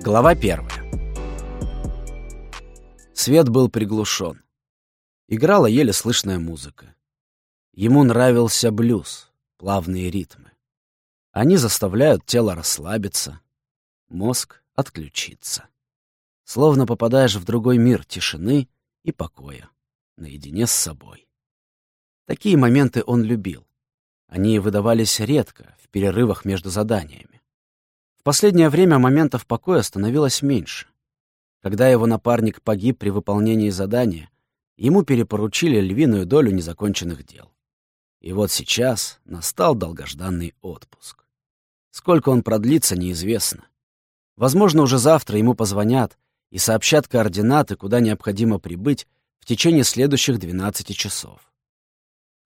Глава первая. Свет был приглушен. Играла еле слышная музыка. Ему нравился блюз, плавные ритмы. Они заставляют тело расслабиться, мозг отключиться. Словно попадаешь в другой мир тишины и покоя, наедине с собой. Такие моменты он любил. Они выдавались редко, в перерывах между заданиями. В последнее время моментов покоя становилось меньше. Когда его напарник погиб при выполнении задания, ему перепоручили львиную долю незаконченных дел. И вот сейчас настал долгожданный отпуск. Сколько он продлится, неизвестно. Возможно, уже завтра ему позвонят и сообщат координаты, куда необходимо прибыть в течение следующих 12 часов.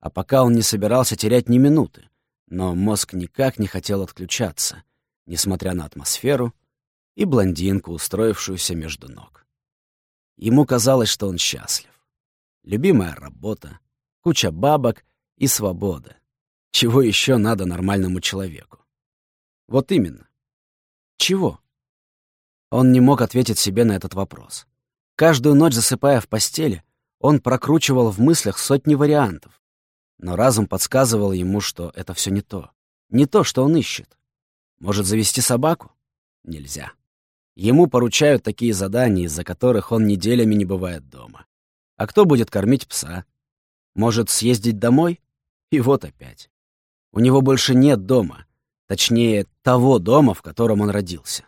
А пока он не собирался терять ни минуты, но мозг никак не хотел отключаться, несмотря на атмосферу и блондинку, устроившуюся между ног. Ему казалось, что он счастлив. Любимая работа, куча бабок и свобода. Чего еще надо нормальному человеку? Вот именно. Чего? Он не мог ответить себе на этот вопрос. Каждую ночь, засыпая в постели, он прокручивал в мыслях сотни вариантов, но разум подсказывал ему, что это все не то. Не то, что он ищет. Может, завести собаку? Нельзя. Ему поручают такие задания, из-за которых он неделями не бывает дома. А кто будет кормить пса? Может, съездить домой? И вот опять. У него больше нет дома. Точнее, того дома, в котором он родился.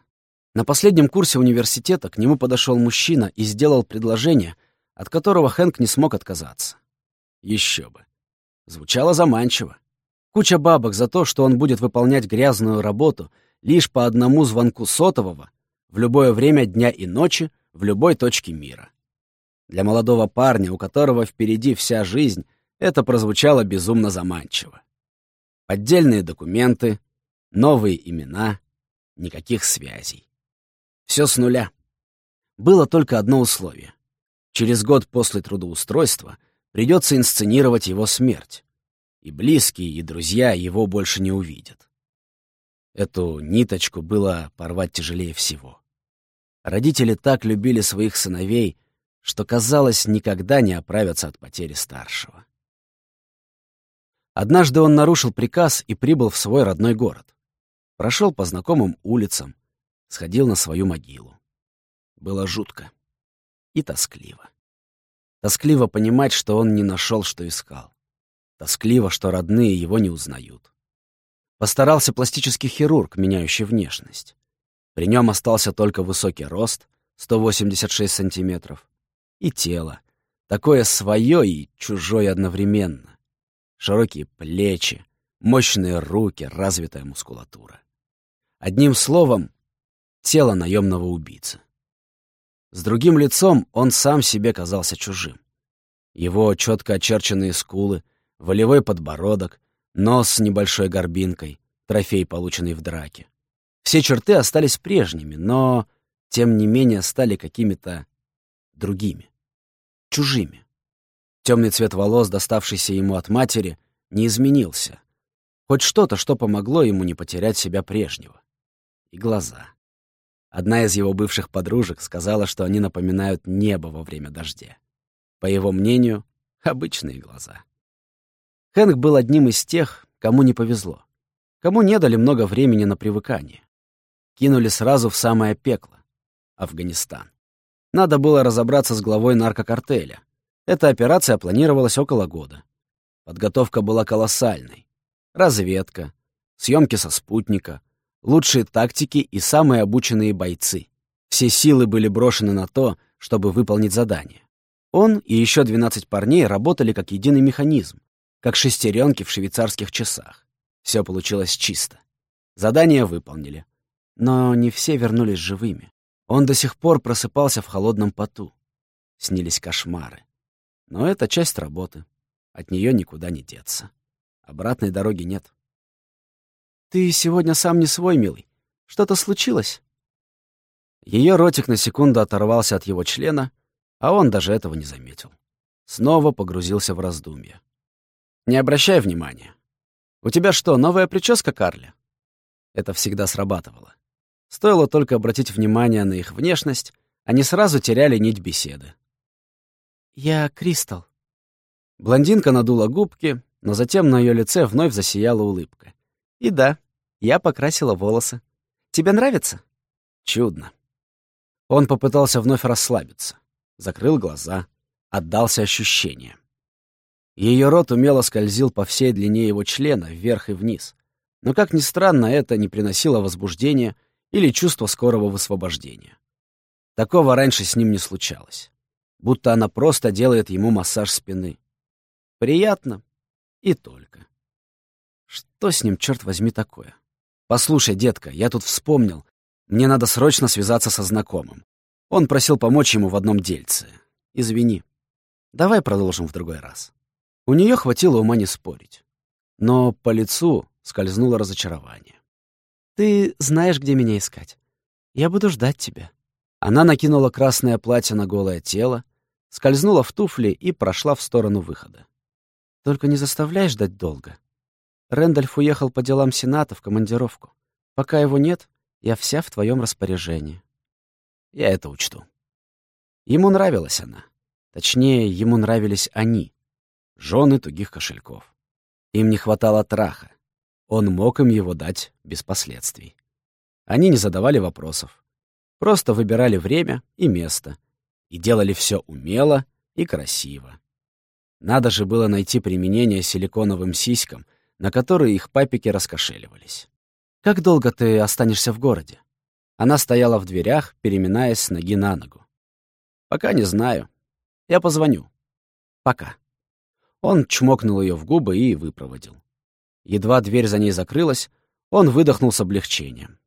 На последнем курсе университета к нему подошел мужчина и сделал предложение, от которого Хэнк не смог отказаться. Еще бы. Звучало заманчиво. Куча бабок за то, что он будет выполнять грязную работу лишь по одному звонку сотового в любое время дня и ночи в любой точке мира. Для молодого парня, у которого впереди вся жизнь, это прозвучало безумно заманчиво. Поддельные документы, новые имена, никаких связей. Все с нуля. Было только одно условие. Через год после трудоустройства — Придется инсценировать его смерть. И близкие, и друзья его больше не увидят. Эту ниточку было порвать тяжелее всего. Родители так любили своих сыновей, что, казалось, никогда не оправятся от потери старшего. Однажды он нарушил приказ и прибыл в свой родной город. Прошел по знакомым улицам, сходил на свою могилу. Было жутко и тоскливо. Тоскливо понимать, что он не нашел, что искал. Тоскливо, что родные его не узнают. Постарался пластический хирург, меняющий внешность. При нем остался только высокий рост, 186 сантиметров, и тело, такое свое и чужое одновременно. Широкие плечи, мощные руки, развитая мускулатура. Одним словом, тело наемного убийцы. С другим лицом он сам себе казался чужим. Его четко очерченные скулы, волевой подбородок, нос с небольшой горбинкой, трофей, полученный в драке. Все черты остались прежними, но, тем не менее, стали какими-то другими, чужими. Темный цвет волос, доставшийся ему от матери, не изменился. Хоть что-то, что помогло ему не потерять себя прежнего. И глаза. Одна из его бывших подружек сказала, что они напоминают небо во время дождя. По его мнению, обычные глаза. Хэнк был одним из тех, кому не повезло. Кому не дали много времени на привыкание. Кинули сразу в самое пекло — Афганистан. Надо было разобраться с главой наркокартеля. Эта операция планировалась около года. Подготовка была колоссальной. Разведка, съемки со спутника — лучшие тактики и самые обученные бойцы. Все силы были брошены на то, чтобы выполнить задание. Он и еще 12 парней работали как единый механизм, как шестеренки в швейцарских часах. Все получилось чисто. Задание выполнили. Но не все вернулись живыми. Он до сих пор просыпался в холодном поту. Снились кошмары. Но это часть работы. От нее никуда не деться. Обратной дороги нет. «Ты сегодня сам не свой, милый. Что-то случилось?» Ее ротик на секунду оторвался от его члена, а он даже этого не заметил. Снова погрузился в раздумья. «Не обращай внимания. У тебя что, новая прическа, Карли?» Это всегда срабатывало. Стоило только обратить внимание на их внешность, они сразу теряли нить беседы. «Я Кристал». Блондинка надула губки, но затем на ее лице вновь засияла улыбка. «И да, я покрасила волосы. Тебе нравится?» «Чудно». Он попытался вновь расслабиться, закрыл глаза, отдался ощущениям. Ее рот умело скользил по всей длине его члена, вверх и вниз. Но, как ни странно, это не приносило возбуждения или чувства скорого высвобождения. Такого раньше с ним не случалось. Будто она просто делает ему массаж спины. Приятно и только. Что с ним, черт возьми, такое? Послушай, детка, я тут вспомнил. Мне надо срочно связаться со знакомым. Он просил помочь ему в одном дельце. Извини. Давай продолжим в другой раз. У нее хватило ума не спорить. Но по лицу скользнуло разочарование. «Ты знаешь, где меня искать. Я буду ждать тебя». Она накинула красное платье на голое тело, скользнула в туфли и прошла в сторону выхода. «Только не заставляй ждать долго. Рэндальф уехал по делам Сената в командировку. Пока его нет, я вся в твоем распоряжении». Я это учту. Ему нравилась она. Точнее, ему нравились они, жены тугих кошельков. Им не хватало траха. Он мог им его дать без последствий. Они не задавали вопросов. Просто выбирали время и место. И делали все умело и красиво. Надо же было найти применение силиконовым сиськам, на которые их папики раскошеливались. «Как долго ты останешься в городе?» Она стояла в дверях, переминаясь с ноги на ногу. «Пока не знаю. Я позвоню. Пока». Он чмокнул ее в губы и выпроводил. Едва дверь за ней закрылась, он выдохнул с облегчением.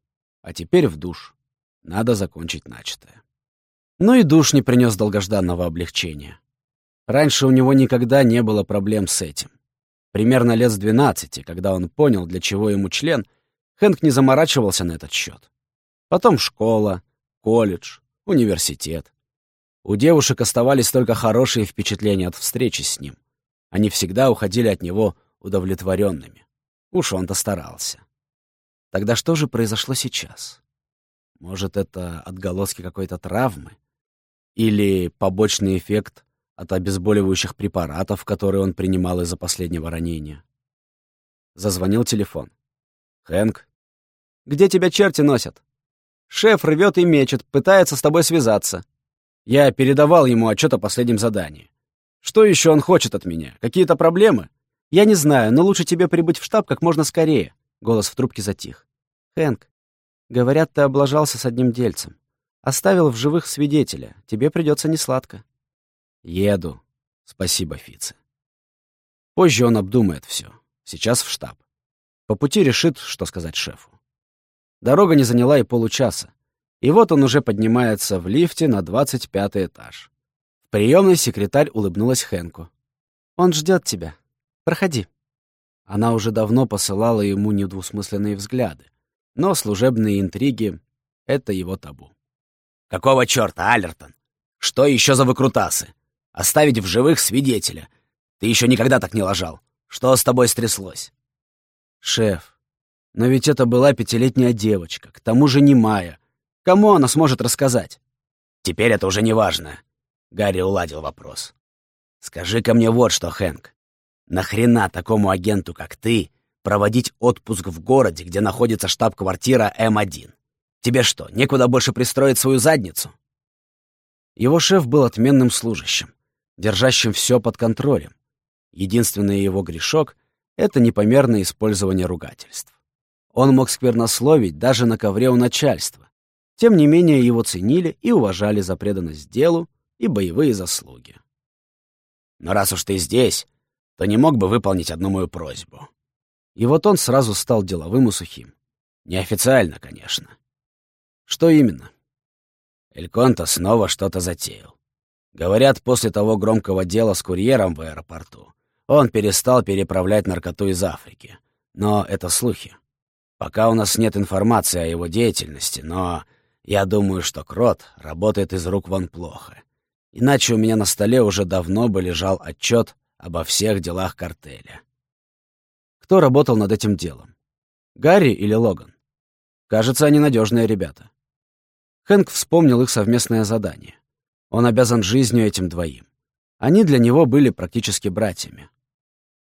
А теперь в душ. Надо закончить начатое. Но и душ не принес долгожданного облегчения. Раньше у него никогда не было проблем с этим. Примерно лет с двенадцати, когда он понял, для чего ему член, Хэнк не заморачивался на этот счет. Потом школа, колледж, университет. У девушек оставались только хорошие впечатления от встречи с ним. Они всегда уходили от него удовлетворенными. Уж он-то старался. Тогда что же произошло сейчас? Может, это отголоски какой-то травмы? Или побочный эффект от обезболивающих препаратов, которые он принимал из-за последнего ранения? Зазвонил телефон. «Хэнк?» «Где тебя черти носят?» «Шеф рвет и мечет, пытается с тобой связаться». Я передавал ему отчет о последнем задании. Что еще он хочет от меня? Какие-то проблемы? Я не знаю, но лучше тебе прибыть в штаб как можно скорее. Голос в трубке затих. Хэнк, говорят, ты облажался с одним дельцем. Оставил в живых свидетеля. Тебе придется несладко. Еду. Спасибо, Фице. Позже он обдумает все. Сейчас в штаб. По пути решит, что сказать шефу. Дорога не заняла и получаса. И вот он уже поднимается в лифте на 25 этаж. В приемной секретарь улыбнулась Хэнку. «Он ждет тебя. Проходи». Она уже давно посылала ему недвусмысленные взгляды, но служебные интриги — это его табу. «Какого черта, Алертон? Что еще за выкрутасы? Оставить в живых свидетеля. Ты еще никогда так не ложал. Что с тобой стряслось?» «Шеф, но ведь это была пятилетняя девочка, к тому же немая. Кому она сможет рассказать?» «Теперь это уже не важно. Гарри уладил вопрос. «Скажи-ка мне вот что, Хэнк. Нахрена такому агенту, как ты, проводить отпуск в городе, где находится штаб-квартира М1? Тебе что, некуда больше пристроить свою задницу?» Его шеф был отменным служащим, держащим все под контролем. Единственный его грешок — это непомерное использование ругательств. Он мог сквернословить даже на ковре у начальства. Тем не менее, его ценили и уважали за преданность делу, и боевые заслуги. Но раз уж ты здесь, то не мог бы выполнить одну мою просьбу. И вот он сразу стал деловым и сухим. Неофициально, конечно. Что именно? Эльконта снова что-то затеял. Говорят, после того громкого дела с курьером в аэропорту он перестал переправлять наркоту из Африки. Но это слухи. Пока у нас нет информации о его деятельности, но я думаю, что Крот работает из рук вон плохо. Иначе у меня на столе уже давно бы лежал отчет обо всех делах картеля. Кто работал над этим делом? Гарри или Логан? Кажется, они надежные ребята. Хэнк вспомнил их совместное задание. Он обязан жизнью этим двоим. Они для него были практически братьями.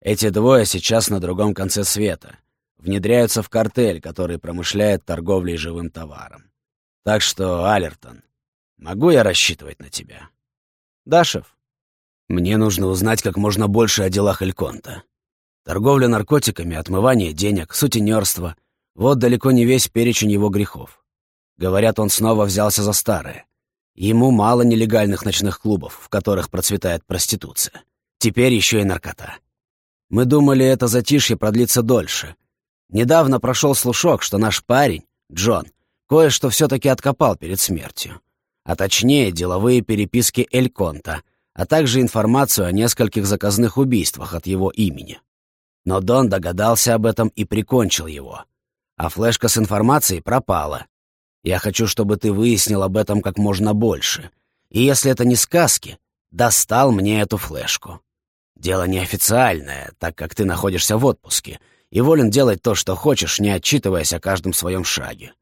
Эти двое сейчас на другом конце света. Внедряются в картель, который промышляет торговлей живым товаром. Так что, Алертон, могу я рассчитывать на тебя? Да, шеф. Мне нужно узнать как можно больше о делах Эльконта. Торговля наркотиками, отмывание денег, сутенерство — вот далеко не весь перечень его грехов. Говорят, он снова взялся за старое. Ему мало нелегальных ночных клубов, в которых процветает проституция. Теперь еще и наркота. Мы думали, это затишье продлится дольше. Недавно прошел слушок, что наш парень, Джон, кое-что все-таки откопал перед смертью. А точнее, деловые переписки Эльконта, а также информацию о нескольких заказных убийствах от его имени. Но Дон догадался об этом и прикончил его. А флешка с информацией пропала, я хочу, чтобы ты выяснил об этом как можно больше. И если это не сказки, достал мне эту флешку. Дело неофициальное, так как ты находишься в отпуске и волен делать то, что хочешь, не отчитываясь о каждом своем шаге.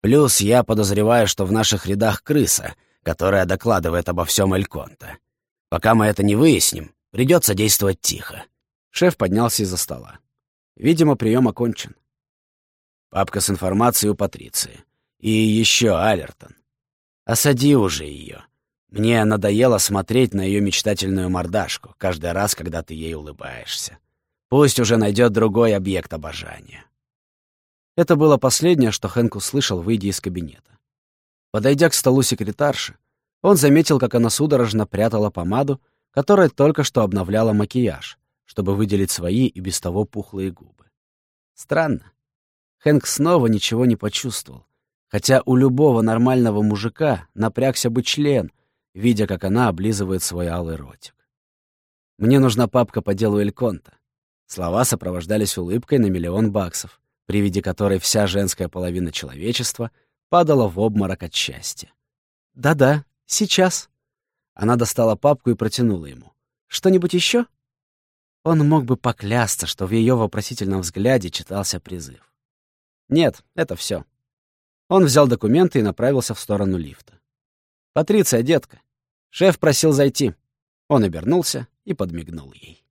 Плюс я подозреваю, что в наших рядах крыса, которая докладывает обо всем Эльконта. Пока мы это не выясним, придется действовать тихо. Шеф поднялся из-за стола. Видимо, прием окончен. Папка с информацией у Патриции. И еще, Алертон, осади уже ее. Мне надоело смотреть на ее мечтательную мордашку каждый раз, когда ты ей улыбаешься. Пусть уже найдет другой объект обожания. Это было последнее, что Хэнк услышал, выйдя из кабинета. Подойдя к столу секретарши, он заметил, как она судорожно прятала помаду, которая только что обновляла макияж, чтобы выделить свои и без того пухлые губы. Странно. Хэнк снова ничего не почувствовал, Хотя у любого нормального мужика напрягся бы член, видя, как она облизывает свой алый ротик. «Мне нужна папка по делу Эльконта». Слова сопровождались улыбкой на миллион баксов, при виде которой вся женская половина человечества падала в обморок от счастья. «Да-да, сейчас». Она достала папку и протянула ему. «Что-нибудь еще?» Он мог бы поклясться, что в ее вопросительном взгляде читался призыв. «Нет, это все. Он взял документы и направился в сторону лифта. «Патриция, детка, шеф просил зайти». Он обернулся и подмигнул ей.